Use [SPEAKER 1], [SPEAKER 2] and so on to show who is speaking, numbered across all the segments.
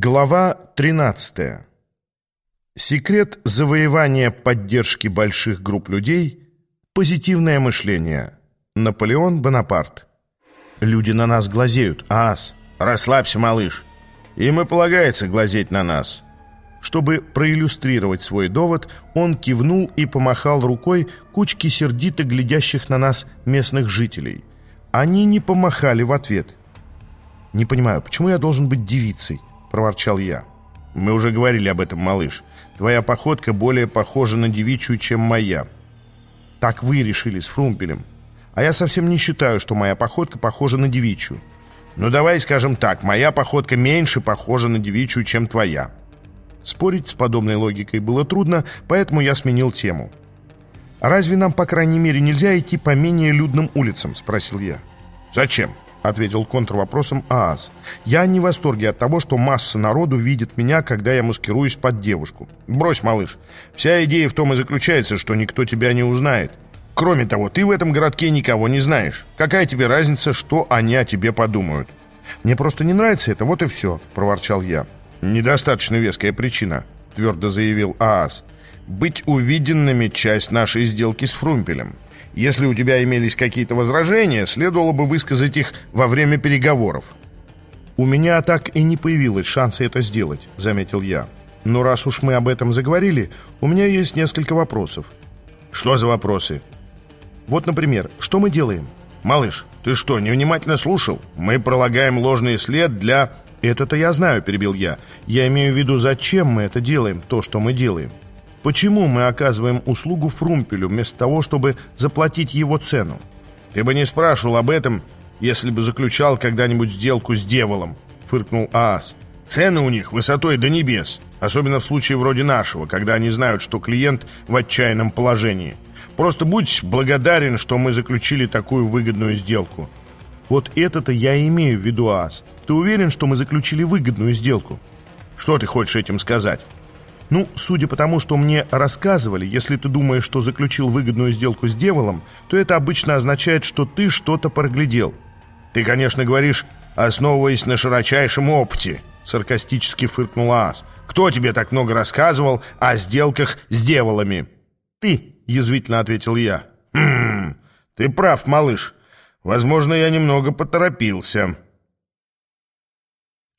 [SPEAKER 1] Глава 13. Секрет завоевания поддержки больших групп людей – позитивное мышление. Наполеон Бонапарт. Люди на нас глазеют. Ас, расслабься, малыш. Им и полагается глазеть на нас. Чтобы проиллюстрировать свой довод, он кивнул и помахал рукой кучке сердито глядящих на нас местных жителей. Они не помахали в ответ. «Не понимаю, почему я должен быть девицей?» — проворчал я. «Мы уже говорили об этом, малыш. Твоя походка более похожа на девичью, чем моя». «Так вы решили с Фрумпелем. А я совсем не считаю, что моя походка похожа на девичью». «Ну, давай скажем так, моя походка меньше похожа на девичью, чем твоя». Спорить с подобной логикой было трудно, поэтому я сменил тему. «Разве нам, по крайней мере, нельзя идти по менее людным улицам?» — спросил я. «Зачем?» — ответил контрвопросом ААС. «Я не в восторге от того, что масса народу видит меня, когда я маскируюсь под девушку. Брось, малыш. Вся идея в том и заключается, что никто тебя не узнает. Кроме того, ты в этом городке никого не знаешь. Какая тебе разница, что они о тебе подумают?» «Мне просто не нравится это, вот и все», — проворчал я. «Недостаточно веская причина», — твердо заявил ААС. «Быть увиденными — часть нашей сделки с Фрумпелем». Если у тебя имелись какие-то возражения, следовало бы высказать их во время переговоров. «У меня так и не появилось шанса это сделать», — заметил я. «Но раз уж мы об этом заговорили, у меня есть несколько вопросов». «Что за вопросы?» «Вот, например, что мы делаем?» «Малыш, ты что, невнимательно слушал? Мы пролагаем ложный след для...» «Это-то я знаю», — перебил я. «Я имею в виду, зачем мы это делаем, то, что мы делаем». Почему мы оказываем услугу Фрумпелю вместо того, чтобы заплатить его цену? Ты бы не спрашивал об этом, если бы заключал когда-нибудь сделку с дьяволом, фыркнул Аас. Цены у них высотой до небес, особенно в случае вроде нашего, когда они знают, что клиент в отчаянном положении. Просто будь благодарен, что мы заключили такую выгодную сделку. Вот это-то я имею в виду, Аас. Ты уверен, что мы заключили выгодную сделку? Что ты хочешь этим сказать? Ну, судя по тому, что мне рассказывали, если ты думаешь, что заключил выгодную сделку с дьяволом, то это обычно означает, что ты что-то проглядел. Ты, конечно, говоришь, основываясь на широчайшем опыте, саркастически фыркнул Аас. Кто тебе так много рассказывал о сделках с дьяволами? Ты, язвительно ответил я. Хм, ты прав, малыш. Возможно, я немного поторопился.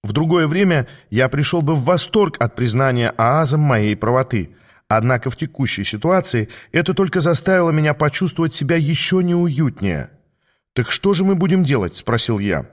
[SPEAKER 1] В другое время я пришел бы в восторг от признания Аазом моей правоты. Однако в текущей ситуации это только заставило меня почувствовать себя еще неуютнее. «Так что же мы будем делать?» — спросил я.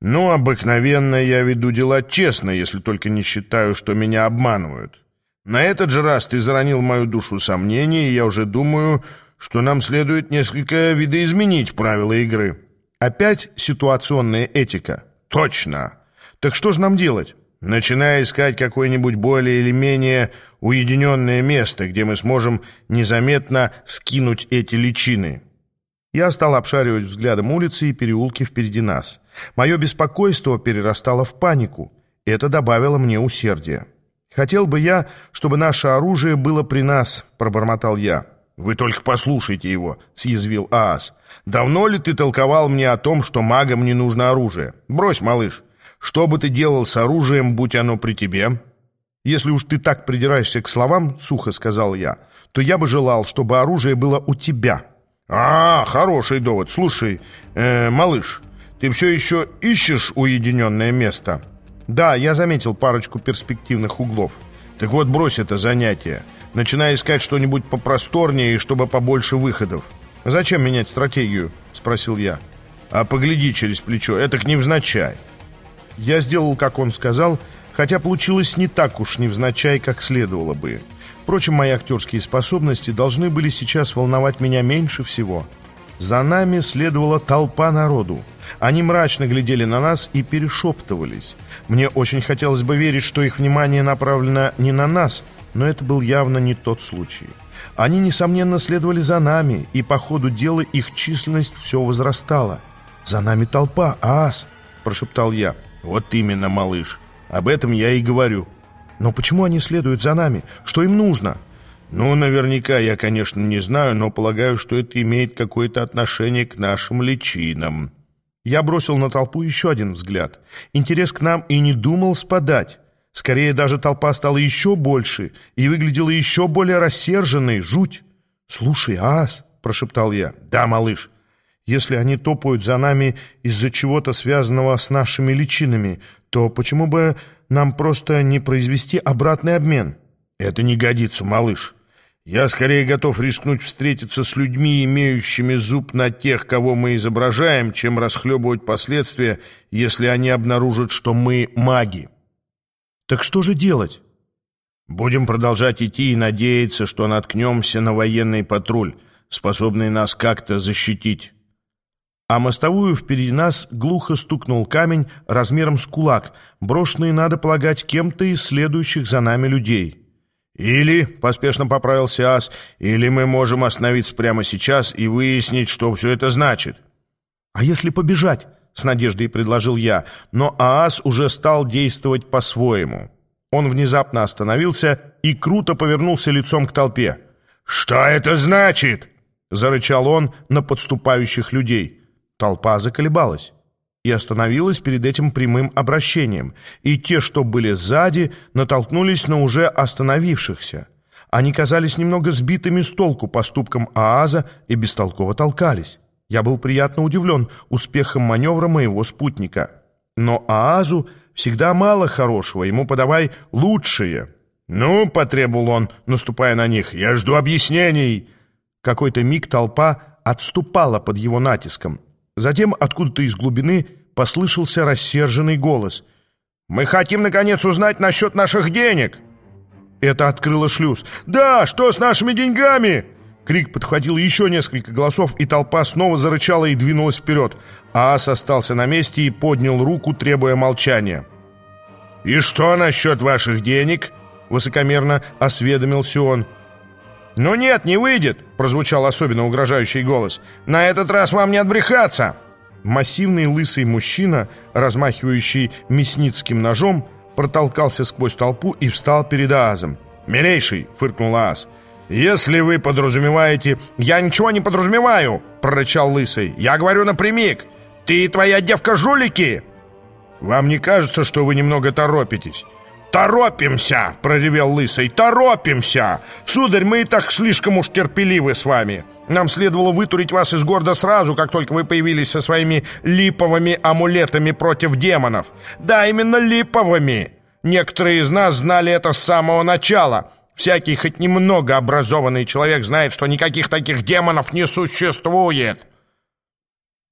[SPEAKER 1] «Ну, обыкновенно я веду дела честно, если только не считаю, что меня обманывают. На этот же раз ты заронил мою душу сомнений, и я уже думаю, что нам следует несколько видоизменить правила игры». «Опять ситуационная этика?» «Точно!» Так что же нам делать? Начиная искать какое-нибудь более или менее уединенное место, где мы сможем незаметно скинуть эти личины. Я стал обшаривать взглядом улицы и переулки впереди нас. Мое беспокойство перерастало в панику. Это добавило мне усердия. «Хотел бы я, чтобы наше оружие было при нас», — пробормотал я. «Вы только послушайте его», — съязвил Аас. «Давно ли ты толковал мне о том, что магам не нужно оружие? Брось, малыш, что бы ты делал с оружием, будь оно при тебе? Если уж ты так придираешься к словам, сухо сказал я, то я бы желал, чтобы оружие было у тебя. А, хороший довод. Слушай, э, малыш, ты все еще ищешь уединенное место? Да, я заметил парочку перспективных углов. Так вот, брось это занятие. Начинай искать что-нибудь попросторнее и чтобы побольше выходов. «Зачем менять стратегию?» — спросил я. «А погляди через плечо, это к невзначай. Я сделал, как он сказал, хотя получилось не так уж невзначай, как следовало бы. Впрочем, мои актерские способности должны были сейчас волновать меня меньше всего. За нами следовала толпа народу. Они мрачно глядели на нас и перешептывались. Мне очень хотелось бы верить, что их внимание направлено не на нас, но это был явно не тот случай. Они, несомненно, следовали за нами, и по ходу дела их численность все возрастала. «За нами толпа, ас!» – прошептал я. «Вот именно, малыш. Об этом я и говорю». «Но почему они следуют за нами? Что им нужно?» «Ну, наверняка я, конечно, не знаю, но полагаю, что это имеет какое-то отношение к нашим личинам». Я бросил на толпу еще один взгляд. Интерес к нам и не думал спадать. Скорее, даже толпа стала еще больше и выглядела еще более рассерженной. Жуть! «Слушай, ас!» — прошептал я. «Да, малыш. Если они топают за нами из-за чего-то связанного с нашими личинами, то почему бы нам просто не произвести обратный обмен?» «Это не годится, малыш. Я скорее готов рискнуть встретиться с людьми, имеющими зуб на тех, кого мы изображаем, чем расхлебывать последствия, если они обнаружат, что мы маги».
[SPEAKER 2] «Так что же делать?»
[SPEAKER 1] «Будем продолжать идти и надеяться, что наткнемся на военный патруль, способный нас как-то защитить».
[SPEAKER 2] А мостовую впереди нас глухо стукнул камень размером с кулак, брошенный, надо полагать, кем-то из следующих за нами людей.
[SPEAKER 1] «Или», — поспешно поправился Ас, «или мы можем остановиться прямо сейчас и выяснить, что все это значит».
[SPEAKER 2] «А если побежать?» — с надеждой предложил я, но Аас уже стал действовать по-своему. Он внезапно остановился и круто повернулся лицом к толпе.
[SPEAKER 1] «Что это значит?» — зарычал он на подступающих людей.
[SPEAKER 2] Толпа заколебалась и остановилась перед этим прямым обращением, и те, что были сзади, натолкнулись на уже остановившихся. Они казались немного сбитыми с толку поступком Ааза и бестолково толкались. Я был приятно удивлен успехом маневра моего спутника. Но Аазу всегда мало хорошего, ему подавай лучшее.
[SPEAKER 1] «Ну», — потребовал он, наступая на них, — «я жду объяснений».
[SPEAKER 2] Какой-то миг толпа отступала под его натиском — Затем откуда-то из глубины послышался рассерженный голос.
[SPEAKER 1] «Мы хотим, наконец, узнать насчет наших денег!»
[SPEAKER 2] Это открыло шлюз.
[SPEAKER 1] «Да, что с нашими деньгами?»
[SPEAKER 2] Крик подхватил еще несколько голосов, и толпа снова зарычала и двинулась вперед. Аас остался на месте и поднял руку, требуя молчания.
[SPEAKER 1] «И что насчет ваших денег?» Высокомерно осведомился он. «Ну нет, не выйдет!» — прозвучал особенно угрожающий голос. «На этот раз вам не отбрехаться!»
[SPEAKER 2] Массивный лысый мужчина, размахивающий мясницким ножом, протолкался сквозь толпу и встал перед Аазом.
[SPEAKER 1] «Милейший!» — фыркнул Ааз. «Если вы подразумеваете...» «Я ничего не подразумеваю!» — прорычал Лысый. «Я говорю напрямик! Ты и твоя девка жулики!» «Вам не кажется, что вы немного торопитесь?» «Торопимся!» — проревел Лысый. «Торопимся! Сударь, мы и так слишком уж терпеливы с вами. Нам следовало вытурить вас из города сразу, как только вы появились со своими липовыми амулетами против демонов. Да, именно липовыми! Некоторые из нас знали это с самого начала. Всякий хоть немного образованный человек знает, что никаких таких демонов не существует».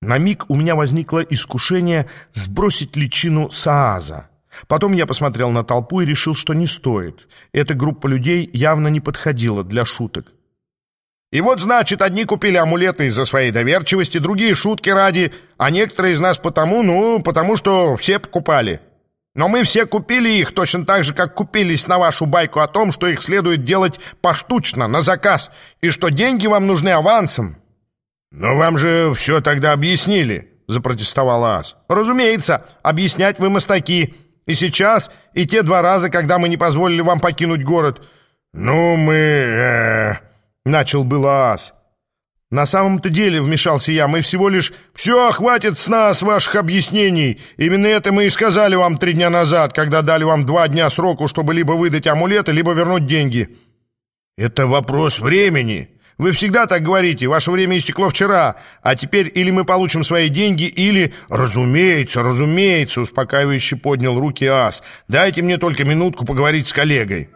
[SPEAKER 2] На миг у меня возникло искушение сбросить личину Сааза. Потом я посмотрел на толпу и решил, что не стоит. Эта группа людей явно не подходила для шуток.
[SPEAKER 1] И вот, значит, одни купили амулеты из-за своей доверчивости, другие шутки ради, а некоторые из нас потому, ну, потому что все покупали. Но мы все купили их точно так же, как купились на вашу байку о том, что их следует делать поштучно, на заказ, и что деньги вам нужны авансом. «Но вам же все тогда объяснили», — запротестовал Ас. «Разумеется, объяснять вы мастаки». И сейчас, и те два раза, когда мы не позволили вам покинуть город. Ну, мы... Э, начал было ас. На самом-то деле, вмешался я, мы всего лишь... Все, хватит с нас ваших объяснений. Именно это мы и сказали вам три дня назад, когда дали вам два дня сроку, чтобы либо выдать амулеты, либо вернуть деньги. Это вопрос времени. Вы всегда так говорите, ваше время истекло вчера, а теперь или мы получим свои деньги, или... Разумеется, разумеется, успокаивающе поднял руки Ас. Дайте мне только минутку поговорить с коллегой.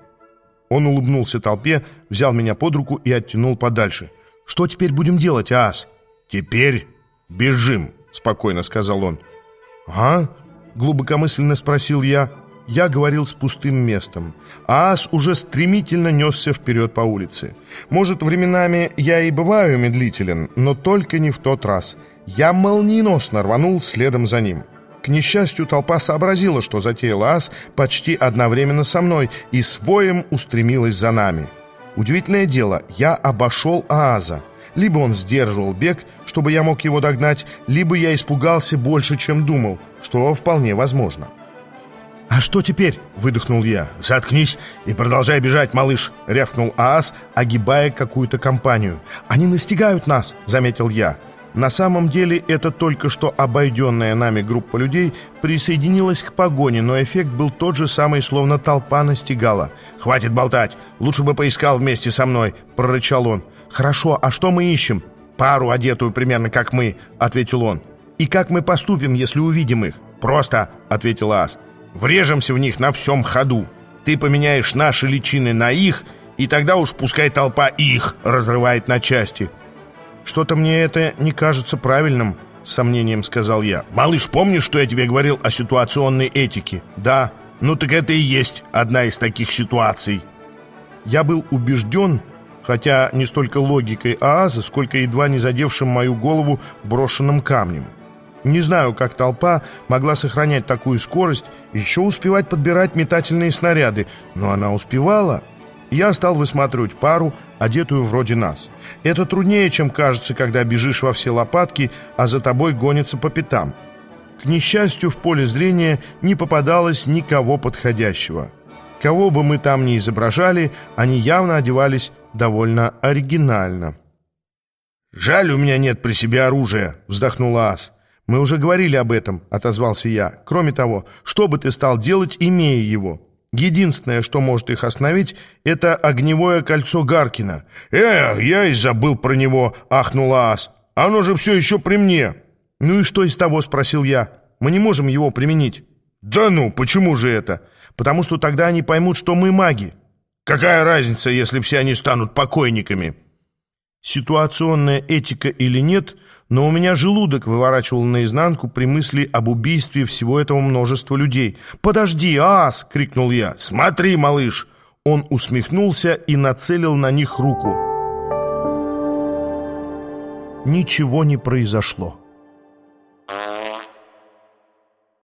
[SPEAKER 2] Он улыбнулся толпе, взял меня под руку и оттянул подальше. «Что теперь будем делать, Ас?»
[SPEAKER 1] «Теперь бежим», — спокойно сказал он.
[SPEAKER 2] «А?» — глубокомысленно спросил я. Я говорил с пустым местом. Аас уже стремительно несся вперед по улице. Может, временами я и бываю медлителен, но только не в тот раз. Я молниеносно рванул следом за ним. К несчастью, толпа сообразила, что затеял ас почти одновременно со мной и с воем устремилась за нами. Удивительное дело, я обошел Ааза. Либо он сдерживал бег, чтобы я мог его догнать, либо я испугался больше, чем думал, что вполне возможно.
[SPEAKER 1] «А что теперь?» — выдохнул я. «Заткнись и продолжай бежать, малыш!» — рявкнул Аас, огибая какую-то компанию.
[SPEAKER 2] «Они настигают нас!» — заметил я.
[SPEAKER 1] На самом деле это только что обойденная нами группа людей присоединилась к погоне, но эффект был тот же самый, словно толпа настигала. «Хватит болтать! Лучше бы поискал вместе со мной!» — прорычал он. «Хорошо, а что мы ищем?» «Пару, одетую примерно как мы», — ответил он. «И как мы поступим, если увидим их?» «Просто», — ответил Ас. «Врежемся в них на всем ходу. Ты поменяешь наши личины на их, и тогда уж пускай толпа их разрывает на части».
[SPEAKER 2] «Что-то мне это не кажется правильным», — с сомнением сказал я.
[SPEAKER 1] «Малыш, помнишь, что я тебе говорил о ситуационной этике?»
[SPEAKER 2] «Да».
[SPEAKER 1] «Ну так это и есть одна из таких ситуаций».
[SPEAKER 2] Я был убежден, хотя не столько логикой Ааза, сколько едва не задевшим мою голову брошенным камнем. Не знаю, как толпа могла сохранять такую скорость, еще успевать подбирать метательные снаряды, но она успевала. Я стал высматривать пару, одетую вроде нас. Это труднее, чем кажется, когда бежишь во все лопатки, а за тобой гонятся по пятам. К несчастью, в поле зрения не попадалось никого подходящего. Кого бы мы там ни изображали, они явно одевались довольно оригинально.
[SPEAKER 1] «Жаль, у меня нет при себе оружия», — вздохнула Ас.
[SPEAKER 2] «Мы уже говорили об этом», — отозвался я. «Кроме того, что бы ты стал делать, имея его?» Единственное, что может их остановить, это огневое кольцо Гаркина.
[SPEAKER 1] «Эх, я и забыл про него», — ахнула Ас. «Оно же все еще при мне».
[SPEAKER 2] «Ну и что из того?» — спросил я. «Мы не можем его применить».
[SPEAKER 1] «Да ну, почему же это?»
[SPEAKER 2] «Потому что тогда они поймут, что мы маги».
[SPEAKER 1] «Какая разница, если все они станут покойниками?»
[SPEAKER 2] Ситуационная этика или нет, но у меня желудок выворачивал наизнанку при мысли об убийстве всего этого множества людей. «Подожди, ас!» — крикнул я.
[SPEAKER 1] «Смотри, малыш!»
[SPEAKER 2] Он усмехнулся и нацелил на них руку. Ничего не произошло.